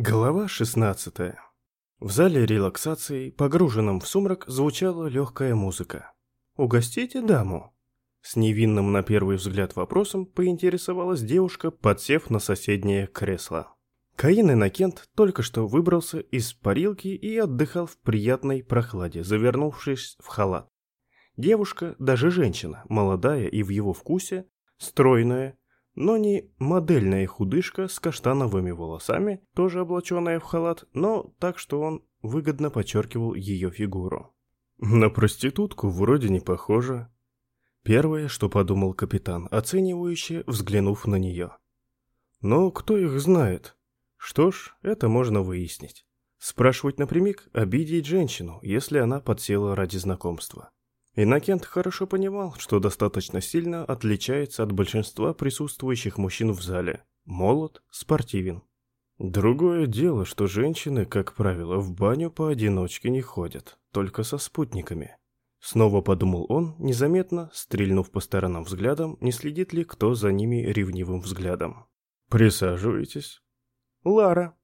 Глава 16. В зале релаксации, погруженном в сумрак, звучала легкая музыка. «Угостите даму?» С невинным на первый взгляд вопросом поинтересовалась девушка, подсев на соседнее кресло. Каин Иннокент только что выбрался из парилки и отдыхал в приятной прохладе, завернувшись в халат. Девушка, даже женщина, молодая и в его вкусе, стройная, но не модельная худышка с каштановыми волосами, тоже облаченная в халат, но так, что он выгодно подчеркивал ее фигуру. На проститутку вроде не похоже. Первое, что подумал капитан, оценивающе взглянув на нее. Но кто их знает? Что ж, это можно выяснить. Спрашивать напрямик – обидеть женщину, если она подсела ради знакомства. Иннокент хорошо понимал, что достаточно сильно отличается от большинства присутствующих мужчин в зале. Молод, спортивен. Другое дело, что женщины, как правило, в баню поодиночке не ходят, только со спутниками. Снова подумал он, незаметно, стрельнув по сторонам взглядом, не следит ли кто за ними ревнивым взглядом. «Присаживайтесь». «Лара».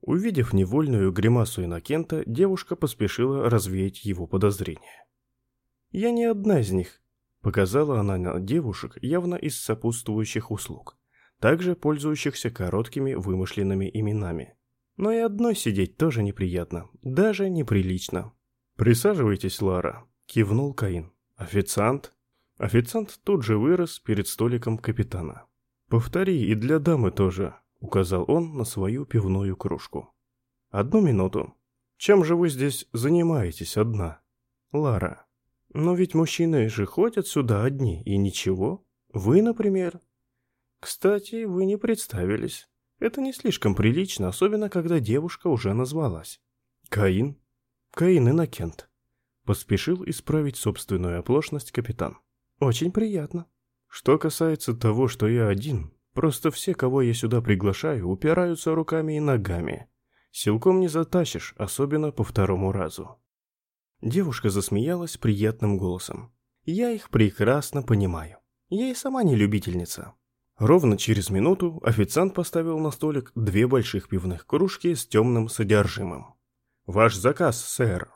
Увидев невольную гримасу Иннокента, девушка поспешила развеять его подозрения. «Я не одна из них», — показала она на девушек явно из сопутствующих услуг, также пользующихся короткими вымышленными именами. Но и одной сидеть тоже неприятно, даже неприлично. «Присаживайтесь, Лара», — кивнул Каин. «Официант?» Официант тут же вырос перед столиком капитана. «Повтори, и для дамы тоже», — указал он на свою пивную кружку. «Одну минуту. Чем же вы здесь занимаетесь одна?» «Лара». Но ведь мужчины же ходят сюда одни, и ничего. Вы, например. Кстати, вы не представились. Это не слишком прилично, особенно когда девушка уже назвалась. Каин? Каин Иннокент. Поспешил исправить собственную оплошность капитан. Очень приятно. Что касается того, что я один, просто все, кого я сюда приглашаю, упираются руками и ногами. Силком не затащишь, особенно по второму разу. Девушка засмеялась приятным голосом. «Я их прекрасно понимаю. Я и сама не любительница». Ровно через минуту официант поставил на столик две больших пивных кружки с темным содержимым. «Ваш заказ, сэр».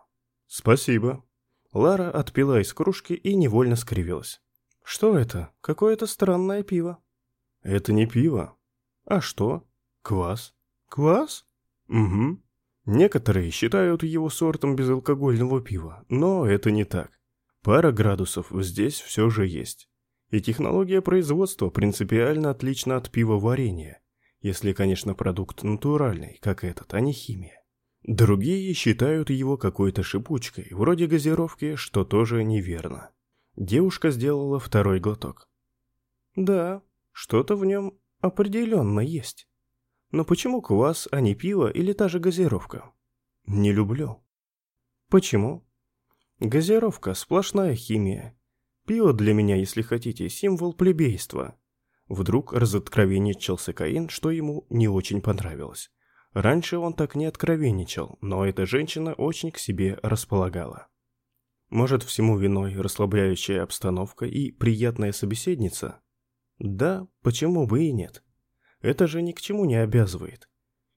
«Спасибо». Лара отпила из кружки и невольно скривилась. «Что это? Какое-то странное пиво». «Это не пиво». «А что?» «Квас». «Квас?» «Угу». Некоторые считают его сортом безалкогольного пива, но это не так. Пара градусов здесь все же есть. И технология производства принципиально отлична от пива-варенья, если, конечно, продукт натуральный, как этот, а не химия. Другие считают его какой-то шипучкой, вроде газировки, что тоже неверно. Девушка сделала второй глоток. Да, что-то в нем определенно есть. Но почему квас, а не пиво или та же газировка? Не люблю. Почему? Газировка – сплошная химия. Пиво для меня, если хотите, символ плебейства. Вдруг разоткровенничался Каин, что ему не очень понравилось. Раньше он так не откровенничал, но эта женщина очень к себе располагала. Может, всему виной расслабляющая обстановка и приятная собеседница? Да, почему бы и нет? Это же ни к чему не обязывает.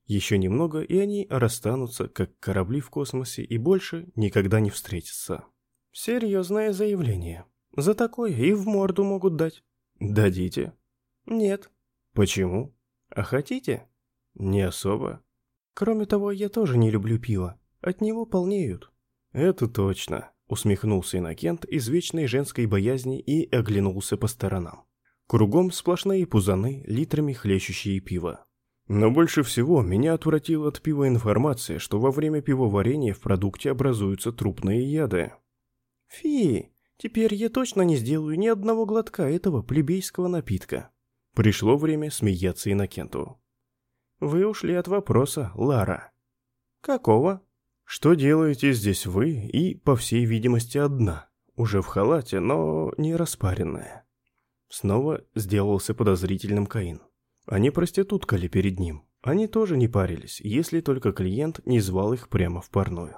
Еще немного, и они расстанутся, как корабли в космосе, и больше никогда не встретятся. Серьезное заявление. За такое и в морду могут дать. Дадите? Нет. Почему? А хотите? Не особо. Кроме того, я тоже не люблю пиво. От него полнеют. Это точно, усмехнулся Иннокент из вечной женской боязни и оглянулся по сторонам. Кругом сплошные пузаны, литрами хлещущие пиво. Но больше всего меня отвратила от пива информация, что во время пивоварения в продукте образуются трупные яды. Фи, теперь я точно не сделаю ни одного глотка этого плебейского напитка. Пришло время смеяться Иннокенту. Вы ушли от вопроса, Лара. Какого? Что делаете здесь вы и, по всей видимости, одна, уже в халате, но не распаренная? Снова сделался подозрительным Каин. Они проститутка ли перед ним? Они тоже не парились, если только клиент не звал их прямо в парную.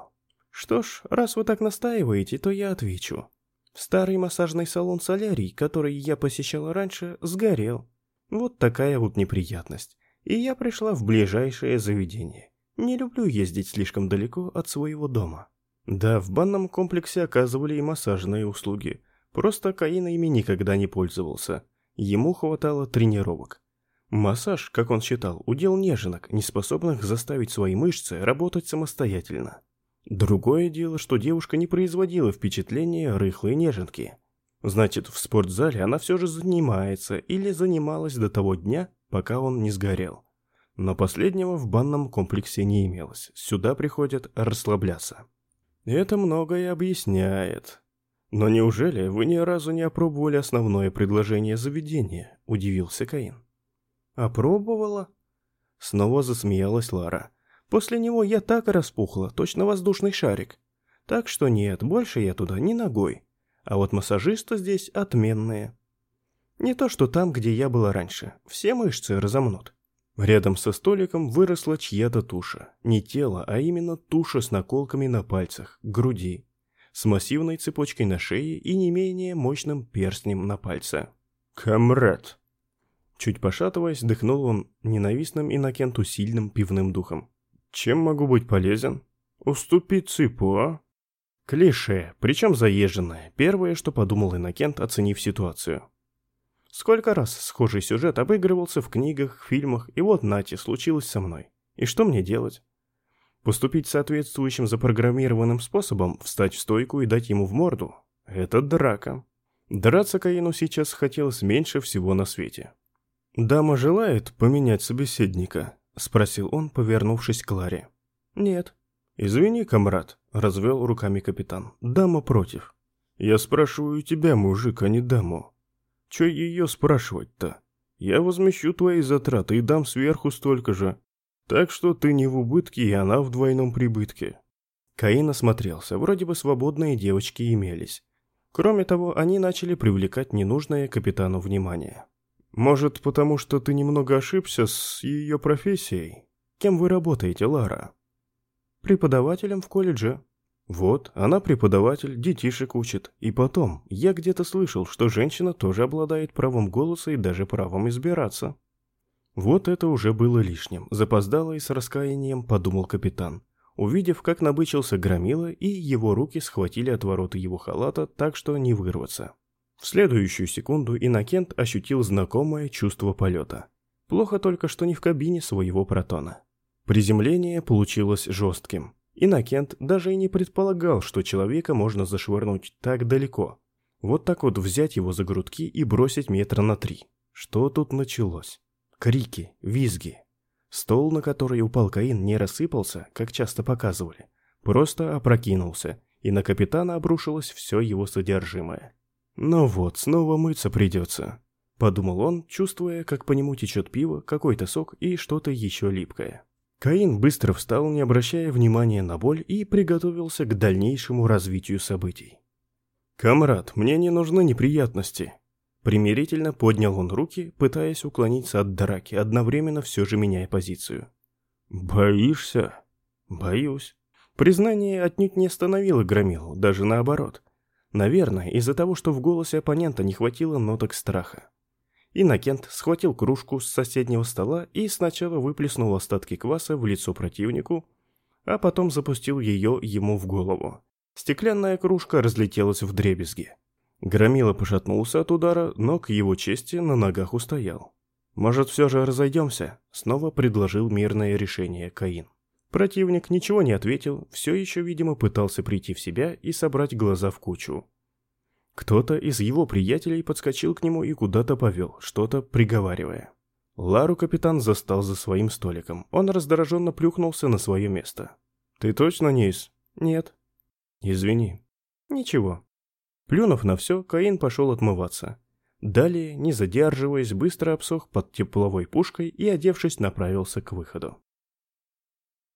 Что ж, раз вы так настаиваете, то я отвечу. Старый массажный салон «Солярий», который я посещала раньше, сгорел. Вот такая вот неприятность. и я пришла в ближайшее заведение. Не люблю ездить слишком далеко от своего дома. Да, в банном комплексе оказывали и массажные услуги. Просто Каин ими никогда не пользовался. Ему хватало тренировок. Массаж, как он считал, удел неженок, не способных заставить свои мышцы работать самостоятельно. Другое дело, что девушка не производила впечатления рыхлой неженки. Значит, в спортзале она все же занимается или занималась до того дня, пока он не сгорел. Но последнего в банном комплексе не имелось. Сюда приходят расслабляться. Это многое объясняет. Но неужели вы ни разу не опробовали основное предложение заведения? Удивился Каин. Опробовала? Снова засмеялась Лара. После него я так и распухла, точно воздушный шарик. Так что нет, больше я туда ни ногой. А вот массажисты здесь отменные. Не то, что там, где я была раньше. Все мышцы разомнут. Рядом со столиком выросла чья-то туша. Не тело, а именно туша с наколками на пальцах, груди, с массивной цепочкой на шее и не менее мощным перстнем на пальце. «Камрад!» Чуть пошатываясь, дыхнул он ненавистным Иннокенту сильным пивным духом. «Чем могу быть полезен?» «Уступи цыпу, а?» Клише, причем заезженное. Первое, что подумал Иннокент, оценив ситуацию. Сколько раз схожий сюжет обыгрывался в книгах, фильмах, и вот нате, случилось со мной. И что мне делать? Поступить соответствующим запрограммированным способом, встать в стойку и дать ему в морду? Это драка. Драться Каину сейчас хотелось меньше всего на свете. «Дама желает поменять собеседника?» — спросил он, повернувшись к Ларе. «Нет». «Извини, комрад», — развел руками капитан. «Дама против». «Я спрашиваю тебя, мужик, а не даму». Че ее спрашивать-то? Я возмещу твои затраты и дам сверху столько же. Так что ты не в убытке, и она в двойном прибытке». Каин осмотрелся, вроде бы свободные девочки имелись. Кроме того, они начали привлекать ненужное капитану внимание. «Может, потому что ты немного ошибся с ее профессией? Кем вы работаете, Лара?» «Преподавателем в колледже», вот, она преподаватель, детишек учит. И потом, я где-то слышал, что женщина тоже обладает правом голоса и даже правом избираться. Вот это уже было лишним. Запоздало и с раскаянием подумал капитан. Увидев, как набычился громила, и его руки схватили отвороты его халата, так что не вырваться. В следующую секунду Иннокент ощутил знакомое чувство полета. Плохо только, что не в кабине своего протона. Приземление получилось жестким. Иннокент даже и не предполагал, что человека можно зашвырнуть так далеко. Вот так вот взять его за грудки и бросить метра на три. Что тут началось? Крики, визги. Стол, на который упал Каин, не рассыпался, как часто показывали. Просто опрокинулся, и на капитана обрушилось все его содержимое. «Ну вот, снова мыться придется», — подумал он, чувствуя, как по нему течет пиво, какой-то сок и что-то еще липкое. Каин быстро встал, не обращая внимания на боль, и приготовился к дальнейшему развитию событий. «Камрад, мне не нужны неприятности». Примирительно поднял он руки, пытаясь уклониться от драки, одновременно все же меняя позицию. «Боишься?» «Боюсь». Признание отнюдь не остановило Громилу, даже наоборот. Наверное, из-за того, что в голосе оппонента не хватило ноток страха. Иннокент схватил кружку с соседнего стола и сначала выплеснул остатки кваса в лицо противнику, а потом запустил ее ему в голову. Стеклянная кружка разлетелась в дребезги. Громила пошатнулся от удара, но к его чести на ногах устоял. «Может, все же разойдемся?» — снова предложил мирное решение Каин. Противник ничего не ответил, все еще, видимо, пытался прийти в себя и собрать глаза в кучу. Кто-то из его приятелей подскочил к нему и куда-то повел, что-то приговаривая. Лару капитан застал за своим столиком. Он раздраженно плюхнулся на свое место. «Ты точно Нейс?» «Нет». «Извини». «Ничего». Плюнув на все, Каин пошел отмываться. Далее, не задерживаясь, быстро обсох под тепловой пушкой и, одевшись, направился к выходу.